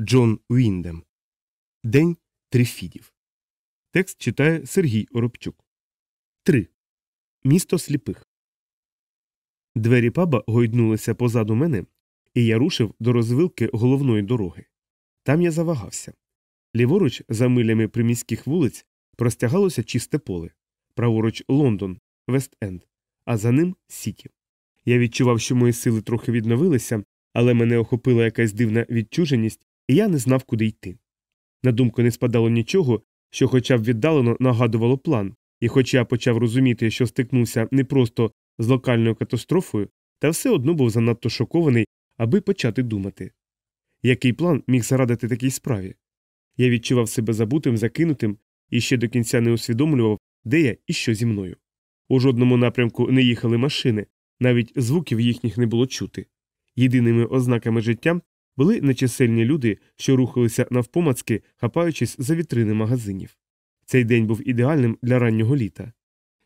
Джон Уіндем. День Трифідів. Текст читає Сергій Оробчук. 3. Місто сліпих. Двері паба гойднулися позаду мене, і я рушив до розвилки головної дороги. Там я завагався. Ліворуч, за милями приміських вулиць, простягалося чисте поле, праворуч Лондон, Вест-Енд, а за ним Сіті. Я відчував, що мої сили трохи відновилися, але мене охопила якась дивна відчуженість, і я не знав, куди йти. На думку не спадало нічого, що, хоча б віддалено нагадувало план, і хоч я почав розуміти, що стикнувся не просто з локальною катастрофою, та все одно був занадто шокований, аби почати думати. Який план міг зарадити такій справі? Я відчував себе забутим, закинутим і ще до кінця не усвідомлював, де я і що зі мною. У жодному напрямку не їхали машини, навіть звуків їхніх не було чути. Єдиними ознаками життя були нечисельні люди, що рухалися навпомацки, хапаючись за вітрини магазинів. Цей день був ідеальним для раннього літа.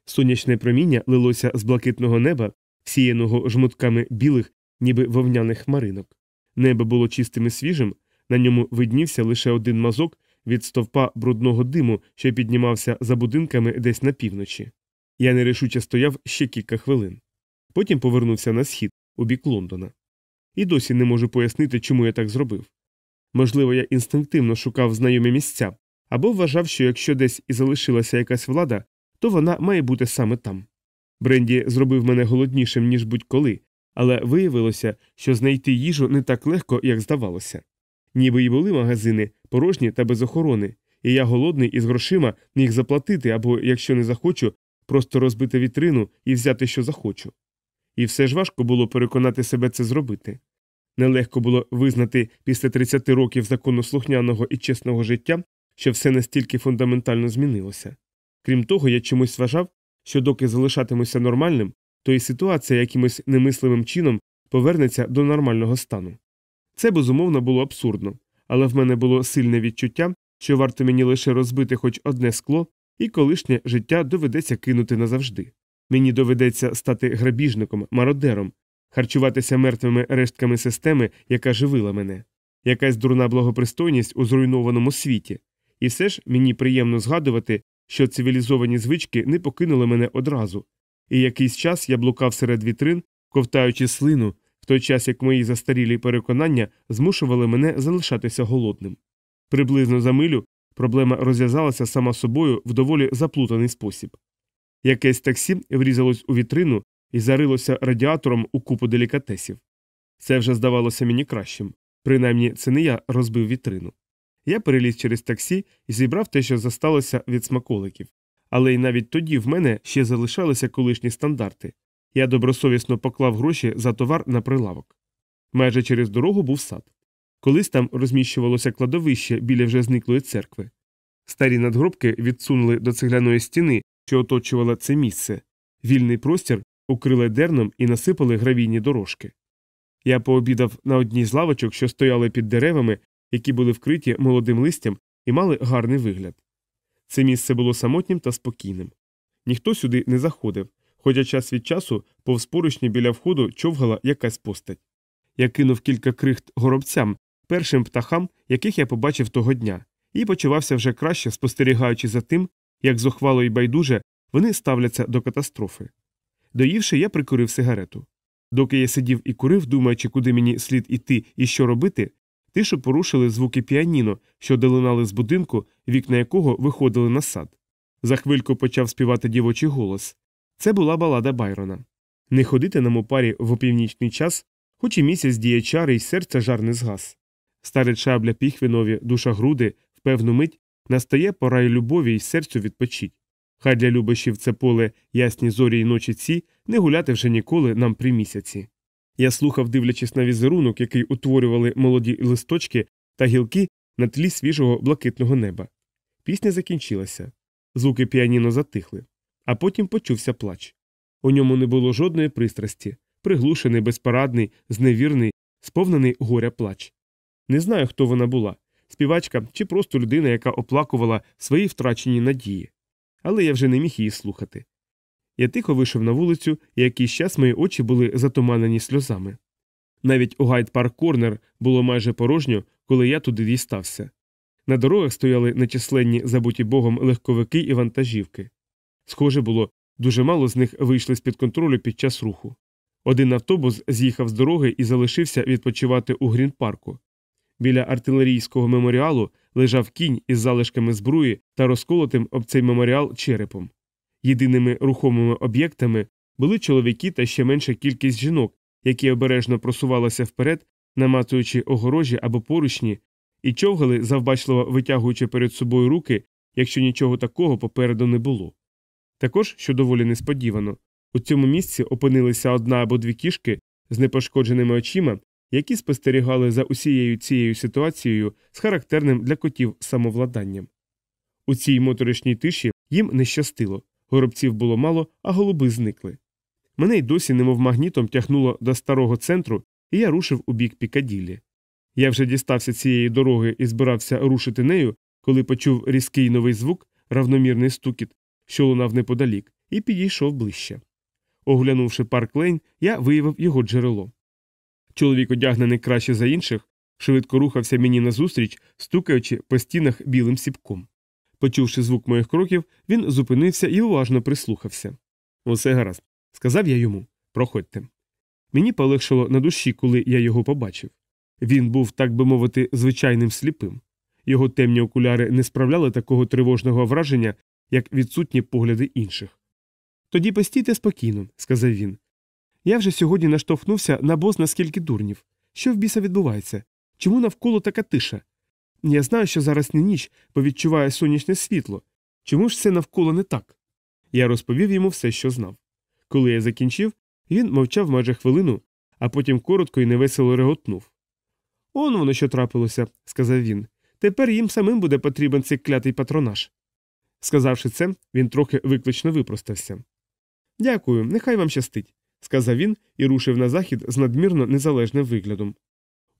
Сонячне проміння лилося з блакитного неба, всіяного жмутками білих, ніби вовняних хмаринок. Небо було чистим і свіжим, на ньому виднівся лише один мазок від стовпа брудного диму, що піднімався за будинками десь на півночі. Я нерішуче стояв ще кілька хвилин. Потім повернувся на схід, у бік Лондона. І досі не можу пояснити, чому я так зробив. Можливо, я інстинктивно шукав знайомі місця або вважав, що якщо десь і залишилася якась влада, то вона має бути саме там. Бренді зробив мене голоднішим, ніж будь-коли, але виявилося, що знайти їжу не так легко, як здавалося. Ніби й були магазини, порожні та без охорони, і я голодний і з грошима міг заплатити або, якщо не захочу, просто розбити вітрину і взяти, що захочу. І все ж важко було переконати себе це зробити. Нелегко було визнати після 30 років законослухняного і чесного життя, що все настільки фундаментально змінилося. Крім того, я чомусь вважав, що доки залишатимуся нормальним, то і ситуація якимось немисливим чином повернеться до нормального стану. Це безумовно було абсурдно, але в мене було сильне відчуття, що варто мені лише розбити хоч одне скло, і колишнє життя доведеться кинути назавжди. Мені доведеться стати грабіжником, мародером, харчуватися мертвими рештками системи, яка живила мене, якась дурна благопристойність у зруйнованому світі, і все ж мені приємно згадувати, що цивілізовані звички не покинули мене одразу, і якийсь час я блукав серед вітрин, ковтаючи слину, в той час як мої застарілі переконання змушували мене залишатися голодним. Приблизно за милю проблема розв'язалася сама собою в доволі заплутаний спосіб. Якесь таксі врізалось у вітрину і зарилося радіатором у купу делікатесів. Це вже здавалося мені кращим, принаймні це не я розбив вітрину. Я переліз через таксі і зібрав те, що засталося від смаколиків, але й навіть тоді в мене ще залишалися колишні стандарти. Я добросовісно поклав гроші за товар на прилавок. Майже через дорогу був сад. Колись там розміщувалося кладовище біля вже зниклої церкви. Старі надгробки відсунули до цегляної стіни, що оточувала це місце, вільний простір укрили дерном і насипали гравійні дорожки. Я пообідав на одній з лавочок, що стояли під деревами, які були вкриті молодим листям і мали гарний вигляд. Це місце було самотнім та спокійним. Ніхто сюди не заходив, хоча час від часу повз поручні біля входу човгала якась постать. Я кинув кілька крихт горобцям, першим птахам, яких я побачив того дня, і почувався вже краще, спостерігаючи за тим, як зухвало і байдуже вони ставляться до катастрофи. Доївши, я прикурив сигарету. Доки я сидів і курив, думаючи, куди мені слід іти і що робити, тишу порушили звуки піаніно, що долинали з будинку, вікна якого виходили на сад. За хвильку почав співати дівочий голос. Це була балада Байрона. Не ходити нам у парі в опівнічний час, хоч і місяць діє чари, й серця жар не згас. Старе шабля піхвинові, душа груди, в певну мить настає пора й любові й серцю відпочить. Хай для любощів це поле ясні зорі й ночі ці не гуляти вже ніколи нам при місяці. Я слухав, дивлячись на візерунок, який утворювали молоді листочки та гілки на тлі свіжого блакитного неба. Пісня закінчилася. Звуки піаніно затихли, а потім почувся плач. У ньому не було жодної пристрасті, приглушений, безпарадний, зневірний, сповнений горя плач. Не знаю, хто вона була співачка чи просто людина, яка оплакувала свої втрачені надії але я вже не міг її слухати. Я тихо вийшов на вулицю, і якийсь час мої очі були затуманені сльозами. Навіть у Гайд Парк Корнер було майже порожньо, коли я туди дістався. На дорогах стояли нечисленні забуті богом легковики і вантажівки. Схоже було, дуже мало з них вийшли з під контролю під час руху. Один автобус з'їхав з дороги і залишився відпочивати у грін-парку. Біля артилерійського меморіалу лежав кінь із залишками збруї та розколотим об цей меморіал черепом. Єдиними рухомими об'єктами були чоловіки та ще менша кількість жінок, які обережно просувалися вперед, намацуючи огорожі або поручні, і човгали, завбачливо витягуючи перед собою руки, якщо нічого такого попереду не було. Також, що доволі несподівано, у цьому місці опинилися одна або дві кішки з непошкодженими очима, які спостерігали за усією цією ситуацією з характерним для котів самовладанням. У цій моторошній тиші їм не щастило, горобців було мало, а голуби зникли. Мене й досі, немов магнітом, тягнуло до старого центру, і я рушив у бік Пікаділлі. Я вже дістався цієї дороги і збирався рушити нею, коли почув різкий новий звук, равномірний стукіт, що лунав неподалік, і підійшов ближче. Оглянувши парк лейн, я виявив його джерело. Чоловік, одягнений краще за інших, швидко рухався мені назустріч, стукаючи по стінах білим сіпком. Почувши звук моїх кроків, він зупинився і уважно прислухався. Усе гаразд, сказав я йому проходьте. Мені полегшило на душі, коли я його побачив. Він був, так би мовити, звичайним сліпим. Його темні окуляри не справляли такого тривожного враження, як відсутні погляди інших. Тоді постійте спокійно, сказав він. Я вже сьогодні наштовхнувся на боз наскільки дурнів. Що в біса відбувається? Чому навколо така тиша? Я знаю, що зараз не ніч, бо відчуваю сонячне світло. Чому ж це навколо не так? Я розповів йому все, що знав. Коли я закінчив, він мовчав майже хвилину, а потім коротко і невесело реготнув. Он воно що трапилося, сказав він. Тепер їм самим буде потрібен цей клятий патронаж. Сказавши це, він трохи виклично випростався. Дякую, нехай вам щастить, сказав він і рушив на захід з надмірно незалежним виглядом.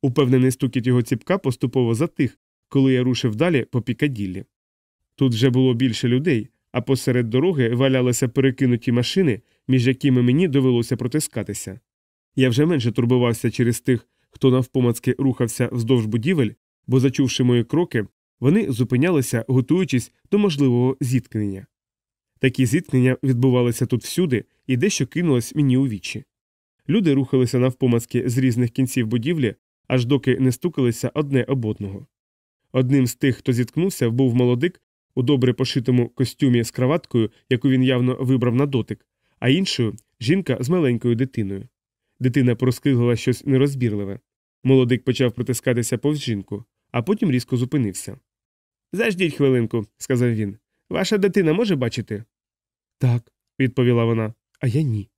Упевнений стукіт його ціпка поступово затих, коли я рушив далі по пікаділлі. Тут вже було більше людей, а посеред дороги валялися перекинуті машини, між якими мені довелося протискатися. Я вже менше турбувався через тих, хто навпомацки рухався вздовж будівель, бо, зачувши мої кроки, вони зупинялися, готуючись до можливого зіткнення. Такі зіткнення відбувалися тут всюди і дещо кинулось мені у вічі. Люди рухалися навпомацки з різних кінців будівлі, аж доки не стукалися одне об одного. Одним з тих, хто зіткнувся, був молодик у добре пошитому костюмі з краваткою, яку він явно вибрав на дотик, а іншою жінка з маленькою дитиною. Дитина проскиглила щось нерозбірливе. Молодик почав протискатися повз жінку, а потім різко зупинився. Заждіть хвилинку, сказав він. Ваша дитина може бачити? Так, відповіла вона, а я ні.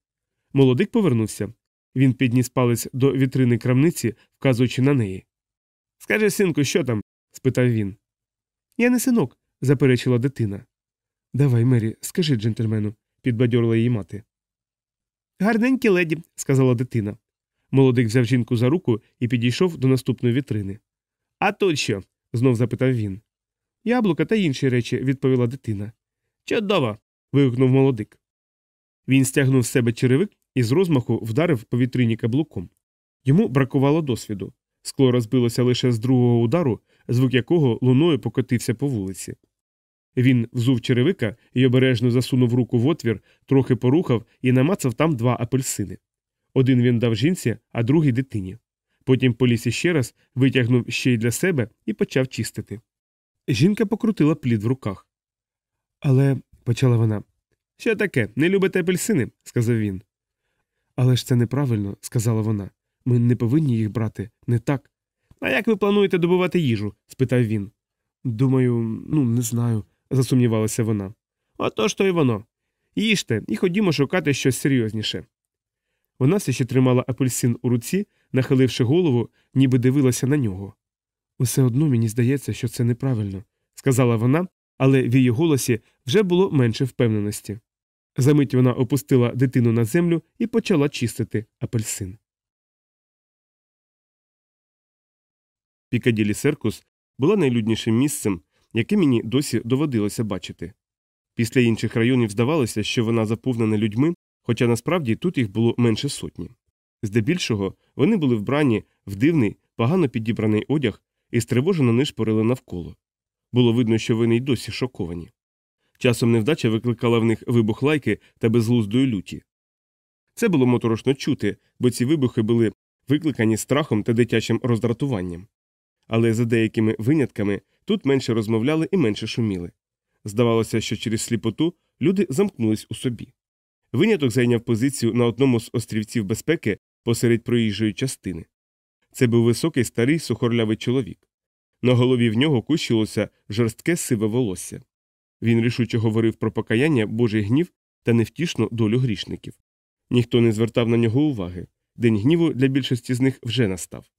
Молодик повернувся. Він підніс палець до вітрини крамниці, вказуючи на неї. Скажи, синку, що там? спитав він. Я не синок, заперечила дитина. Давай, Мері, скажи джентльмену, підбадьорила її мати. Гарненькі леді, сказала дитина. Молодик взяв жінку за руку і підійшов до наступної вітрини. А тут що? знов запитав він. Яблука та інші речі, відповіла дитина. Чудово. Вигукнув молодик. Він стягнув з себе черевик і з розмаху вдарив по вітрині каблуком. Йому бракувало досвіду. Скло розбилося лише з другого удару, звук якого луною покотився по вулиці. Він взув черевика і обережно засунув руку в отвір, трохи порухав і намацав там два апельсини. Один він дав жінці, а другий дитині. Потім поліз іще раз, витягнув ще й для себе і почав чистити. Жінка покрутила плід в руках. Але, почала вона. Що таке, не любите апельсини? сказав він. Але ж це неправильно, сказала вона. Ми не повинні їх брати, не так. А як ви плануєте добувати їжу? спитав він. Думаю, ну, не знаю, засумнівалася вона. Отож то й воно. Їжте і ходімо шукати щось серйозніше. Вона все ще тримала апельсин у руці, нахиливши голову, ніби дивилася на нього. Усе одно мені здається, що це неправильно, сказала вона, але в її голосі вже було менше впевненості. Замить вона опустила дитину на землю і почала чистити апельсин. Пікаділі Серкус була найлюднішим місцем, яке мені досі доводилося бачити. Після інших районів здавалося, що вона заповнена людьми, хоча насправді тут їх було менше сотні. Здебільшого вони були вбрані в дивний, погано підібраний одяг, і стривожено нишпорили навколо. Було видно, що вони й досі шоковані. Часом невдача викликала в них вибух лайки та безглуздої люті. Це було моторошно чути, бо ці вибухи були викликані страхом та дитячим роздратуванням. Але за деякими винятками тут менше розмовляли і менше шуміли. Здавалося, що через сліпоту люди замкнулись у собі. Виняток зайняв позицію на одному з острівців безпеки посеред проїжджої частини. Це був високий старий сухорлявий чоловік. На голові в нього кущилося жорстке сиве волосся. Він рішуче говорив про покаяння, божий гнів та невтішну долю грішників. Ніхто не звертав на нього уваги. День гніву для більшості з них вже настав.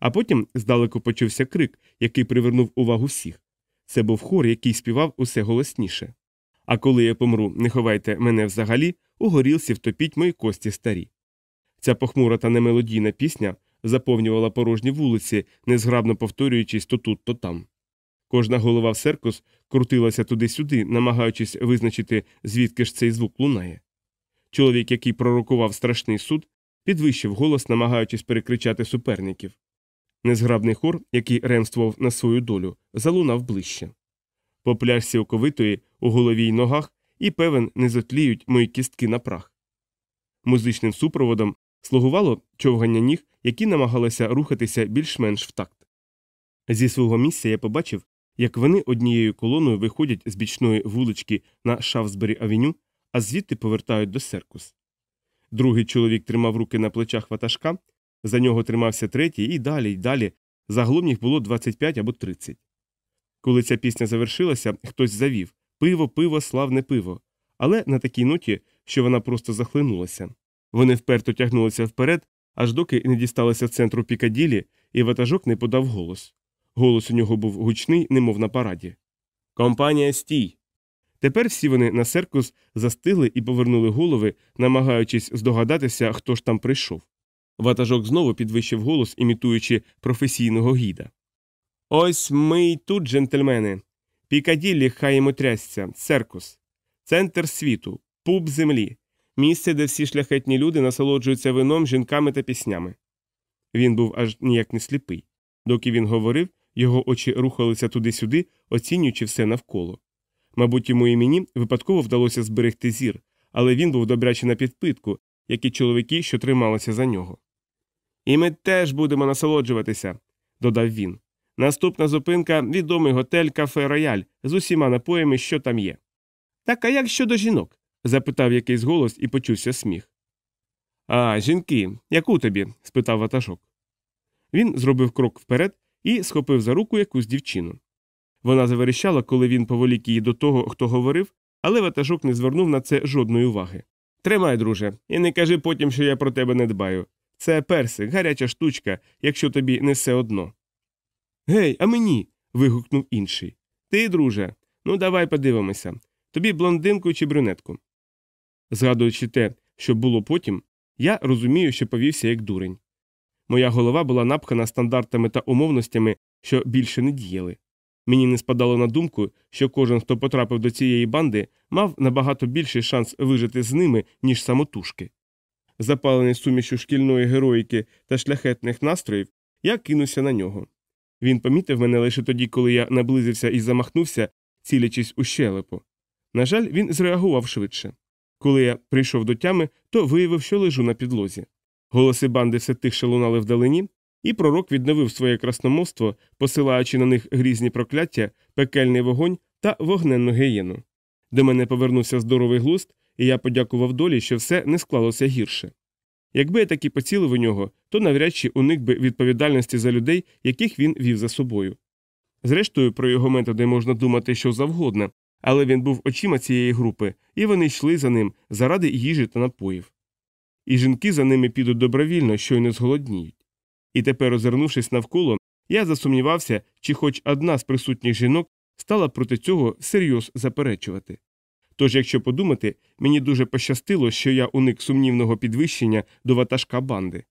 А потім здалеку почувся крик, який привернув увагу всіх. Це був хор, який співав усе голосніше. А коли я помру, не ховайте мене взагалі, у горілці втопіть мої кості старі. Ця похмура та немелодійна пісня заповнювала порожні вулиці, незграбно повторюючись то тут, то там. Кожна голова в серкус крутилася туди-сюди, намагаючись визначити, звідки ж цей звук лунає. Чоловік, який пророкував страшний суд, підвищив голос, намагаючись перекричати суперників. Незграбний хор, який ремствував на свою долю, залунав ближче. По пляжці оковитої, у голові й ногах, і певен, не затліють мої кістки на прах. Музичним супроводом слугувало човгання ніг, які намагалися рухатися більш-менш в такт. Зі свого місця я побачив, як вони однією колоною виходять з бічної вулички на Шавсбері авеню, а звідти повертають до серкус. Другий чоловік тримав руки на плечах ватажка, за нього тримався третій, і далі, і далі. Загалом їх було 25 або 30. Коли ця пісня завершилася, хтось завів пиво, пиво, славне пиво. Але на такій ноті, що вона просто захлинулася. Вони вперто тягнулися вперед, аж доки не дісталися центру Пікаділі, і ватажок не подав голос. Голос у нього був гучний, немов на параді. Компанія стій. Тепер всі вони на серкус застигли і повернули голови, намагаючись здогадатися, хто ж там прийшов. Ватажок знову підвищив голос, імітуючи професійного гіда. Ось ми й тут, джентльмени. Пікаділлі хай йому трясся, серкус, центр світу, пуп землі, місце, де всі шляхетні люди насолоджуються вином, жінками та піснями. Він був аж ніяк не сліпий. Доки він говорив, його очі рухалися туди-сюди, оцінюючи все навколо. Мабуть, йому і мені випадково вдалося зберегти зір, але він був добряче на підпитку, як і чоловіки, що трималися за нього. І ми теж будемо насолоджуватися, додав він. Наступна зупинка відомий готель кафе Рояль з усіма напоями, що там є. Так а як щодо жінок? Запитав якийсь голос і почувся сміх. А, жінки, яку тобі? спитав ватажок. Він зробив крок вперед і схопив за руку якусь дівчину. Вона заверещала, коли він поволік її до того, хто говорив, але ватажок не звернув на це жодної уваги. Тримай, друже, і не кажи потім, що я про тебе не дбаю. Це персик, гаряча штучка, якщо тобі не все одно. Гей, а мені. вигукнув інший. Ти, друже, ну давай подивимося. Тобі блондинку чи брюнетку. Згадуючи те, що було потім, я розумію, що повівся як дурень. Моя голова була напхана стандартами та умовностями, що більше не діяли. Мені не спадало на думку, що кожен, хто потрапив до цієї банди, мав набагато більший шанс вижити з ними, ніж самотужки. Запалений сумішю шкільної героїки та шляхетних настроїв, я кинувся на нього. Він помітив мене лише тоді, коли я наблизився і замахнувся, цілячись у щелепу. На жаль, він зреагував швидше. Коли я прийшов до тями, то виявив, що лежу на підлозі. Голоси банди все тихше лунали вдалині, і пророк відновив своє красномовство, посилаючи на них грізні прокляття, пекельний вогонь та вогненну гієну. До мене повернувся здоровий глузд, і я подякував долі, що все не склалося гірше. Якби я таки поцілив у нього, то навряд чи уник би відповідальності за людей, яких він вів за собою. Зрештою, про його методи можна думати що завгодно, але він був очима цієї групи, і вони йшли за ним заради їжі та напоїв. І жінки за ними підуть добровільно, щойно зголодніють. І тепер, озирнувшись навколо, я засумнівався, чи хоч одна з присутніх жінок стала проти цього всерйоз заперечувати. Тож, якщо подумати, мені дуже пощастило, що я уник сумнівного підвищення до ватажка банди.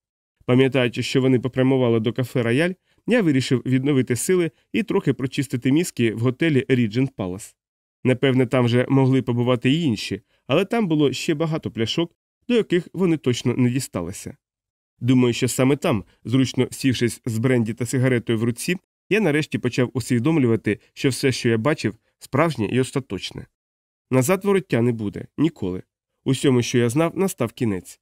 Пам'ятаючи, що вони попрямували до кафе Рояль, я вирішив відновити сили і трохи прочистити мізки в готелі Regent Palace. Напевне, там вже могли побувати й інші, але там було ще багато пляшок, до яких вони точно не дісталися. Думаю, що саме там, зручно сівшись з бренді та сигаретою в руці, Я нарешті почав усвідомлювати, що все, що я бачив, справжнє і остаточне. Назад вороття не буде ніколи. Усьому, що я знав, настав кінець.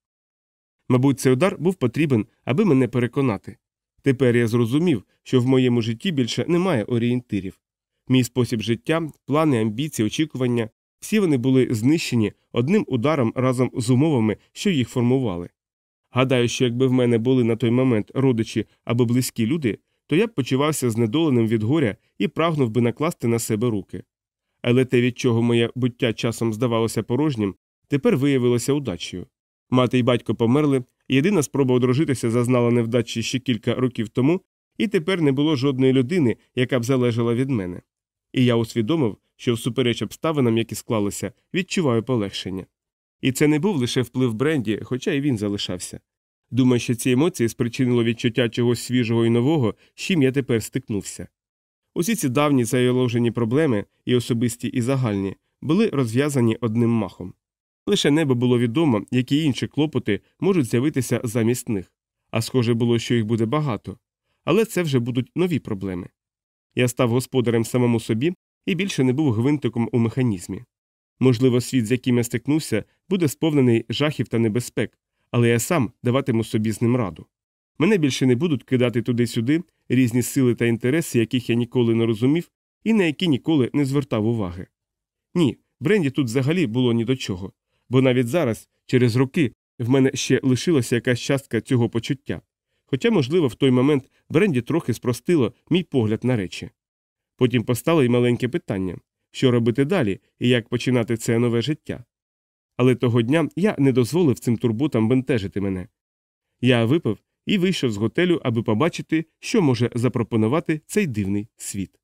Мабуть, цей удар був потрібен, аби мене переконати. Тепер я зрозумів, що в моєму житті більше немає орієнтирів. Мій спосіб життя, плани, амбіції, очікування всі вони були знищені одним ударом разом з умовами, що їх формували. Гадаю, що якби в мене були на той момент родичі або близькі люди, то я б почувався знедоленим від горя і прагнув би накласти на себе руки. Але те, від чого моє буття часом здавалося порожнім, тепер виявилося удачею. Мати й батько померли, єдина спроба одружитися зазнала невдачі ще кілька років тому, і тепер не було жодної людини, яка б залежала від мене. І я усвідомив, що всупереч обставинам, які склалися, відчуваю полегшення. І це не був лише вплив Бренді, хоча й він залишався. Думаю, що ці емоції спричинило відчуття чогось свіжого і нового, з чим я тепер стикнувся. Усі ці давні заяложені проблеми, і особисті, і загальні, були розв'язані одним махом. Лише небо було відомо, які інші клопоти можуть з'явитися замість них, а схоже було, що їх буде багато. Але це вже будуть нові проблеми. Я став господарем самому собі і більше не був гвинтиком у механізмі. Можливо, світ, з яким я стикнувся, буде сповнений жахів та небезпек, але я сам даватиму собі з ним раду. Мене більше не будуть кидати туди-сюди різні сили та інтереси, яких я ніколи не розумів і на які ніколи не звертав уваги. Ні, Бренді тут взагалі було ні до чого, бо навіть зараз, через роки, в мене ще лишилася якась частка цього почуття. Хоча, можливо, в той момент Бренді трохи спростило мій погляд на речі. Потім постало й маленьке питання що робити далі і як починати це нове життя. Але того дня я не дозволив цим турботам бентежити мене. Я випив і вийшов з готелю, аби побачити, що може запропонувати цей дивний світ.